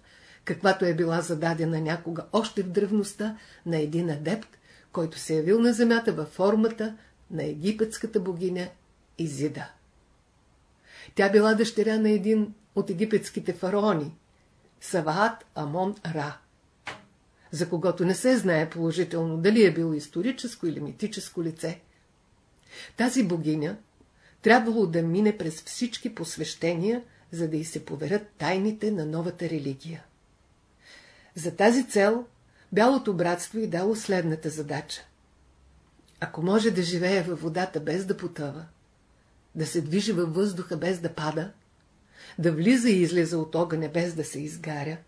каквато е била зададена някога още в древността на един адепт, който се е явил на земята във формата на египетската богиня Изида. Тя била дъщеря на един от египетските фараони, Саваат Амон Ра, за когото не се знае положително дали е било историческо или митическо лице. Тази богиня трябвало да мине през всички посвещения, за да й се поверят тайните на новата религия. За тази цел Бялото братство й дало следната задача. Ако може да живее във водата без да потъва, да се движи във въздуха без да пада, да влиза и излиза от огъня без да се изгаря,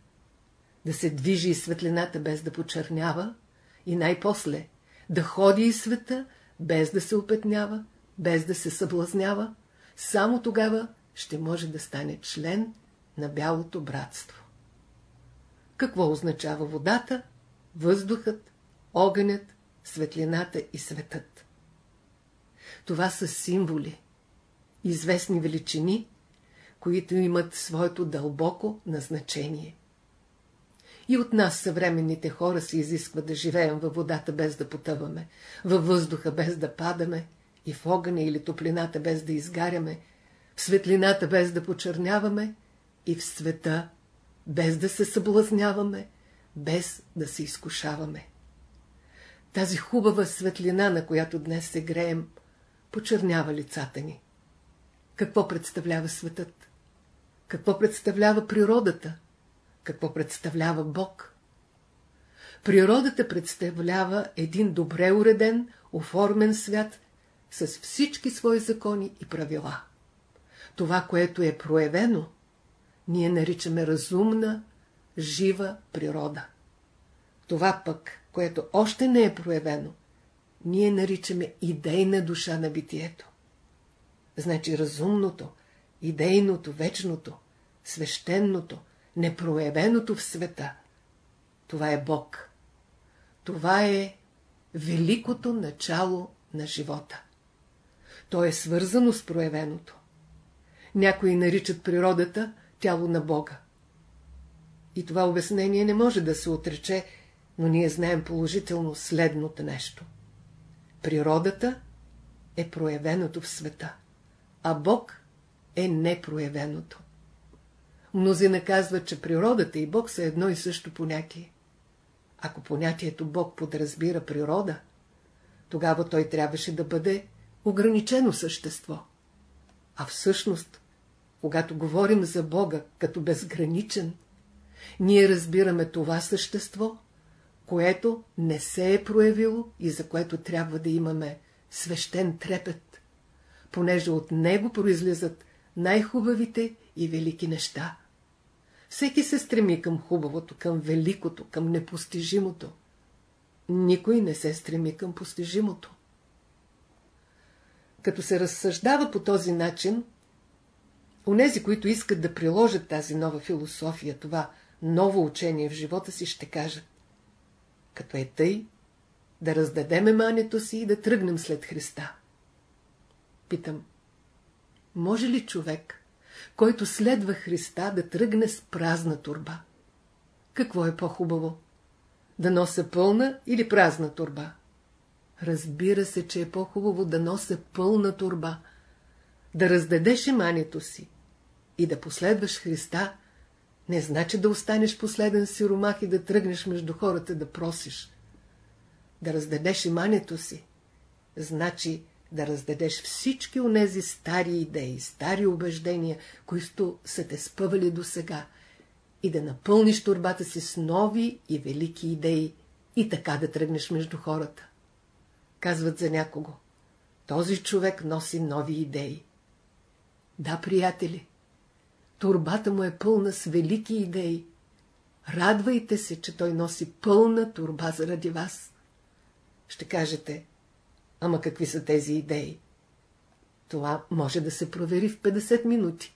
да се движи и светлината без да почернява и най-после да ходи и света без да се опетнява, без да се съблазнява, само тогава ще може да стане член на бялото братство. Какво означава водата, въздухът, огънят, светлината и светът? Това са символи, известни величини, които имат своето дълбоко назначение. И от нас съвременните хора се изисква да живеем във водата без да потъваме, във въздуха без да падаме, и в огъня или топлината без да изгаряме, в светлината без да почерняваме и в света без да се съблазняваме, без да се изкушаваме. Тази хубава светлина, на която днес се греем, почернява лицата ни. Какво представлява светът? Какво представлява природата? Какво представлява Бог? Природата представлява един добре уреден, оформен свят с всички свои закони и правила. Това, което е проявено, ние наричаме разумна, жива природа. Това пък, което още не е проявено, ние наричаме идейна душа на битието. Значи разумното, идейното, вечното, свещеното, непроявеното в света. Това е Бог. Това е великото начало на живота. То е свързано с проявеното. Някои наричат природата тяло на Бога. И това обяснение не може да се отрече, но ние знаем положително следното нещо. Природата е проявеното в света, а Бог е непроявеното. Мнозина казват, че природата и Бог са едно и също понятие. Ако понятието Бог подразбира природа, тогава той трябваше да бъде ограничено същество. А всъщност, когато говорим за Бога като безграничен, ние разбираме това същество, което не се е проявило и за което трябва да имаме свещен трепет, понеже от него произлизат най-хубавите и велики неща. Всеки се стреми към хубавото, към великото, към непостижимото. Никой не се стреми към постижимото. Като се разсъждава по този начин, онези, които искат да приложат тази нова философия, това ново учение в живота си, ще кажат. Като е тъй, да раздадем емането си и да тръгнем след Христа. Питам, може ли човек, който следва Христа, да тръгне с празна турба? Какво е по-хубаво? Да нося пълна или празна турба? Разбира се, че е по-хубаво да нося пълна турба, да раздадеш иманието си и да последваш Христа, не значи да останеш последен сиромах и да тръгнеш между хората да просиш. Да раздадеш иманието си, значи да раздадеш всички онези стари идеи, стари убеждения, които са те спъвали до сега, и да напълниш турбата си с нови и велики идеи, и така да тръгнеш между хората. Казват за някого. Този човек носи нови идеи. Да, приятели, турбата му е пълна с велики идеи. Радвайте се, че той носи пълна турба заради вас. Ще кажете, ама какви са тези идеи? Това може да се провери в 50 минути.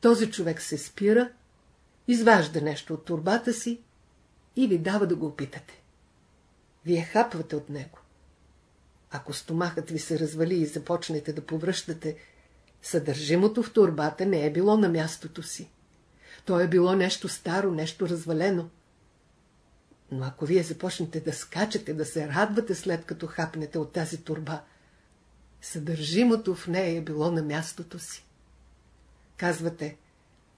Този човек се спира, изважда нещо от турбата си и ви дава да го опитате. Вие хапвате от него. Ако стомахът ви се развали и започнете да повръщате, съдържимото в турбата не е било на мястото си. То е било нещо старо, нещо развалено. Но ако вие започнете да скачате, да се радвате след като хапнете от тази турба, съдържимото в нея е било на мястото си. Казвате,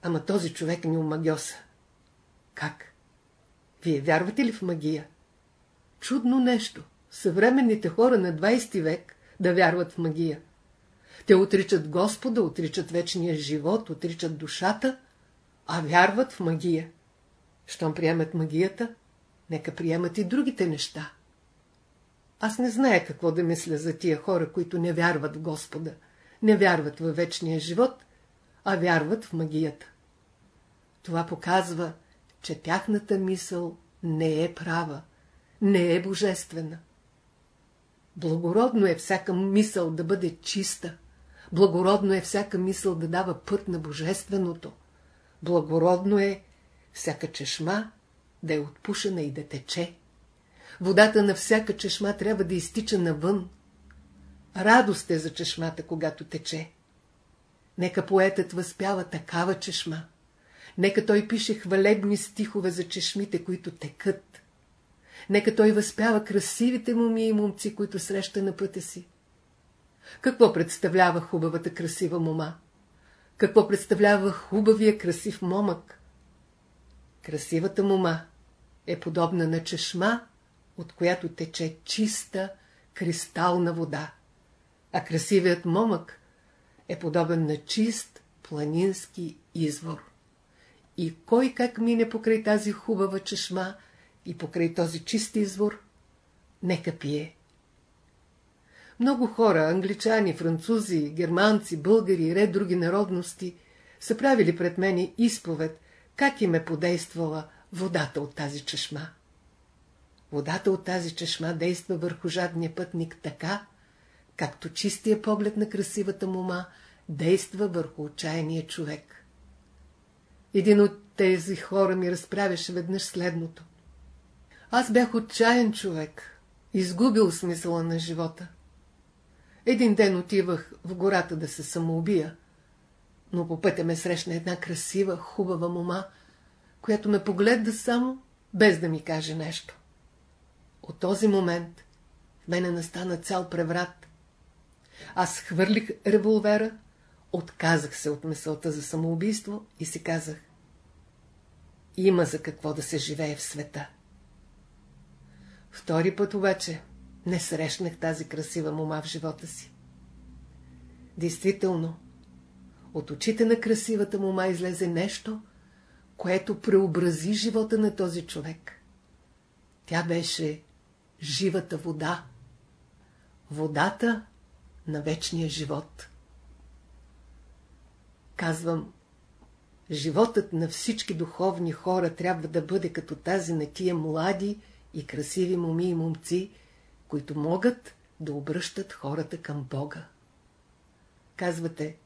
ама този човек ни омагьоса. Как? Вие вярвате ли в магия? Чудно нещо. Съвременните хора на 20 век да вярват в магия. Те отричат Господа, отричат вечния живот, отричат душата, а вярват в магия. Щом приемат магията, нека приемат и другите неща. Аз не зная какво да мисля за тия хора, които не вярват в Господа, не вярват във вечния живот, а вярват в магията. Това показва, че тяхната мисъл не е права, не е божествена. Благородно е всяка мисъл да бъде чиста. Благородно е всяка мисъл да дава път на божественото. Благородно е всяка чешма да е отпушена и да тече. Водата на всяка чешма трябва да изтича навън. Радост е за чешмата, когато тече. Нека поетът възпява такава чешма. Нека той пише хвалебни стихове за чешмите, които текат. Нека той възпява красивите моми и момци, които среща на пътя си. Какво представлява хубавата красива мома? Какво представлява хубавия красив момък? Красивата мома е подобна на чешма, от която тече чиста, кристална вода, а красивият момък е подобен на чист планински извор. И кой как мине покрай тази хубава чешма и покрай този чист извор, нека пие. Много хора, англичани, французи, германци, българи и ред други народности, са правили пред мене изповед, как им е подействала водата от тази чешма. Водата от тази чешма действа върху жадния пътник така, както чистия поглед на красивата мома действа върху отчаяния човек. Един от тези хора ми разправяше веднъж следното. Аз бях отчаян човек, изгубил смисъла на живота. Един ден отивах в гората да се самоубия, но по пътя ме срещна една красива, хубава мома, която ме погледна само, без да ми каже нещо. От този момент в мене настана цял преврат. Аз хвърлих револвера, отказах се от мисълта за самоубийство и си казах има за какво да се живее в света. Втори път обаче не срещнах тази красива мома в живота си. Действително, от очите на красивата мома излезе нещо, което преобрази живота на този човек. Тя беше живата вода. Водата на вечния живот. Казвам, животът на всички духовни хора трябва да бъде като тази на тия млади и красиви моми и момци, които могат да обръщат хората към Бога. Казвате,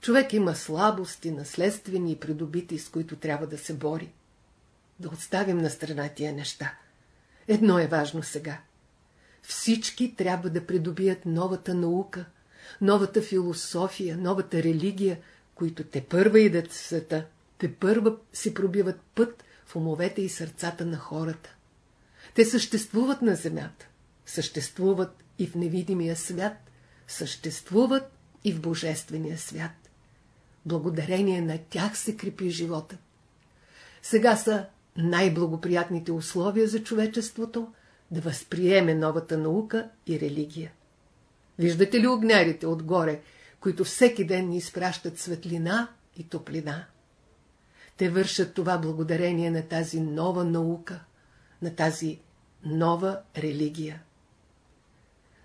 човек има слабости, наследствени и придобити, с които трябва да се бори. Да оставим на страна тия неща. Едно е важно сега. Всички трябва да придобият новата наука, новата философия, новата религия, които те първа идат в света, те първа си пробиват път в умовете и сърцата на хората. Те съществуват на земята, съществуват и в невидимия свят, съществуват и в божествения свят. Благодарение на тях се крепи живота. Сега са най-благоприятните условия за човечеството да възприеме новата наука и религия. Виждате ли огнярите отгоре, които всеки ден ни изпращат светлина и топлина? Те вършат това благодарение на тази нова наука, на тази нова религия.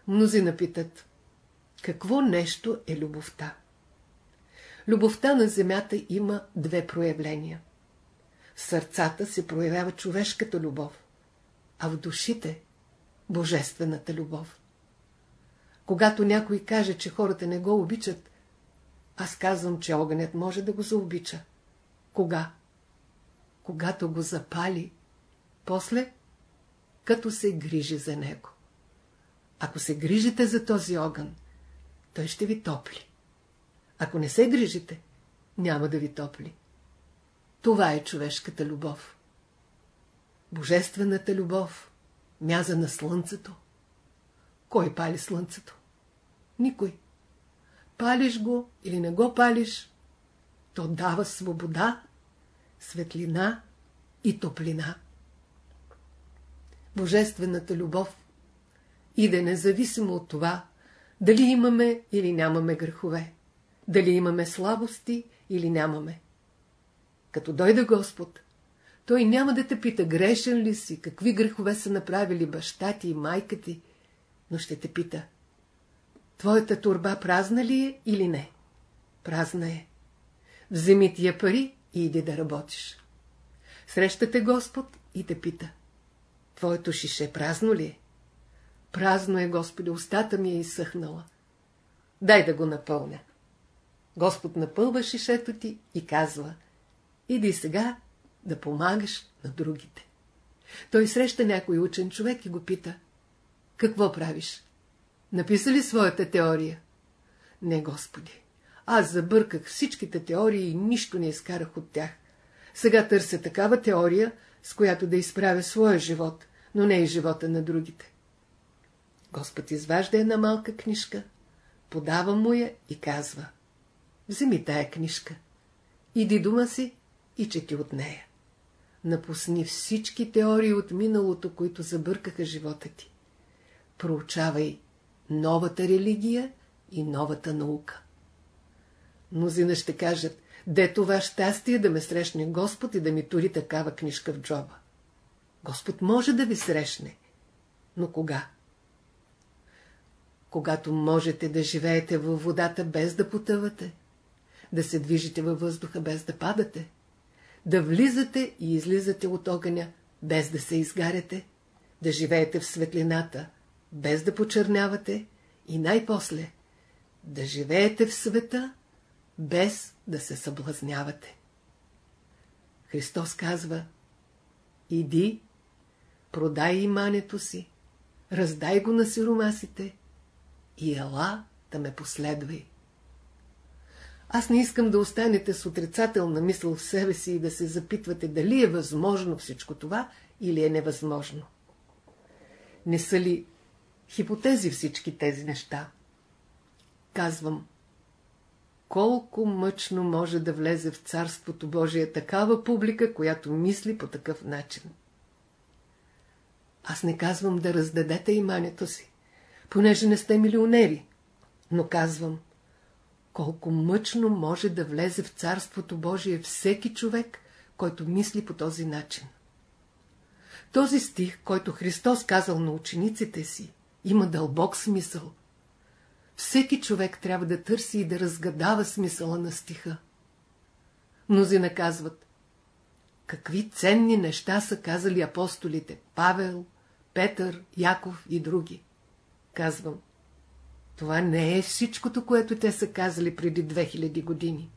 Мнози напитат, какво нещо е любовта? Любовта на земята има две проявления. В сърцата се проявява човешката любов, а в душите – божествената любов. Когато някой каже, че хората не го обичат, аз казвам, че огънят може да го заобича. Кога? Когато го запали. После като се грижи за него. Ако се грижите за този огън, той ще ви топли. Ако не се грижите, няма да ви топли. Това е човешката любов. Божествената любов мяза на слънцето. Кой пали слънцето? Никой. Палиш го или не го палиш, то дава свобода, светлина и топлина. Божествената любов иде независимо от това, дали имаме или нямаме грехове, дали имаме слабости или нямаме. Като дойде Господ, той няма да те пита грешен ли си, какви грехове са направили баща ти и майка ти, но ще те пита. Твоята турба празна ли е или не? Празна е. Вземи тия пари и иди да работиш. Срещате Господ и те пита. Твоето шише празно ли е? Празно е, Господи, устата ми е изсъхнала. Дай да го напълня. Господ напълва шишето ти и казва, иди сега да помагаш на другите. Той среща някой учен човек и го пита, какво правиш? Написа ли своята теория? Не, Господи. Аз забърках всичките теории и нищо не изкарах от тях. Сега търся такава теория, с която да изправя своя живот, но не и живота на другите. Господ изважда една малка книжка, подава му я и казва Вземи тая книжка, иди дома си и чети от нея. Напусни всички теории от миналото, които забъркаха живота ти. Проучавай новата религия и новата наука. Мнозина ще кажат, де това щастие да ме срещне Господ и да ми тури такава книжка в джоба. Господ може да ви срещне, но кога? Когато можете да живеете във водата без да потъвате, да се движите във въздуха без да падате, да влизате и излизате от огъня без да се изгаряте, да живеете в светлината без да почернявате и най-после да живеете в света без да се съблазнявате. Христос казва Иди, продай имането си, раздай го на сиромасите и ела да ме последвай. Аз не искам да останете с отрицателна мисъл в себе си и да се запитвате дали е възможно всичко това или е невъзможно. Не са ли хипотези всички тези неща? Казвам, колко мъчно може да влезе в Царството Божие такава публика, която мисли по такъв начин. Аз не казвам да раздадете имането си, понеже не сте милионери, но казвам, колко мъчно може да влезе в Царството Божие всеки човек, който мисли по този начин. Този стих, който Христос казал на учениците си, има дълбок смисъл – всеки човек трябва да търси и да разгадава смисъла на стиха. Мнози наказват. Какви ценни неща са казали апостолите Павел, Петър, Яков и други. Казвам. Това не е всичкото, което те са казали преди 2000 години.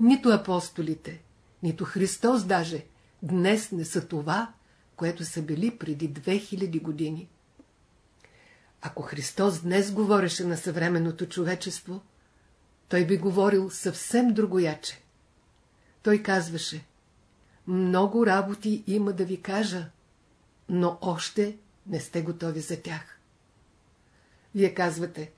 Нито апостолите, нито Христос даже днес не са това, което са били преди 2000 години. Ако Христос днес говореше на съвременното човечество, той би говорил съвсем другояче. Той казваше, много работи има да ви кажа, но още не сте готови за тях. Вие казвате,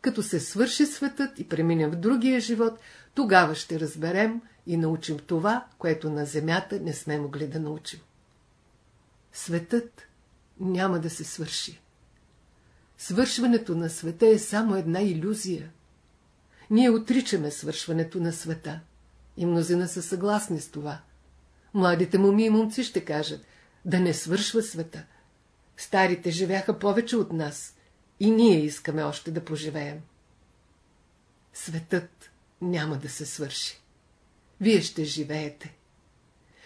като се свърши светът и преминем в другия живот, тогава ще разберем и научим това, което на земята не сме могли да научим. Светът няма да се свърши. Свършването на света е само една иллюзия. Ние отричаме свършването на света. И мнозина са съгласни с това. Младите моми и момци ще кажат, да не свършва света. Старите живяха повече от нас и ние искаме още да поживеем. Светът няма да се свърши. Вие ще живеете.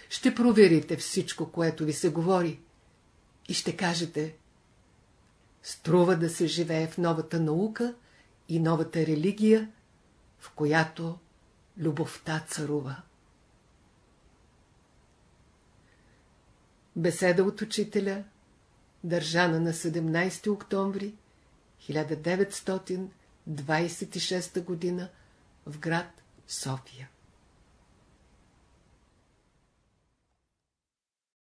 Ще проверите всичко, което ви се говори и ще кажете, Струва да се живее в новата наука и новата религия, в която любовта царува. Беседа от учителя, държана на 17 октомври 1926 г. в град София.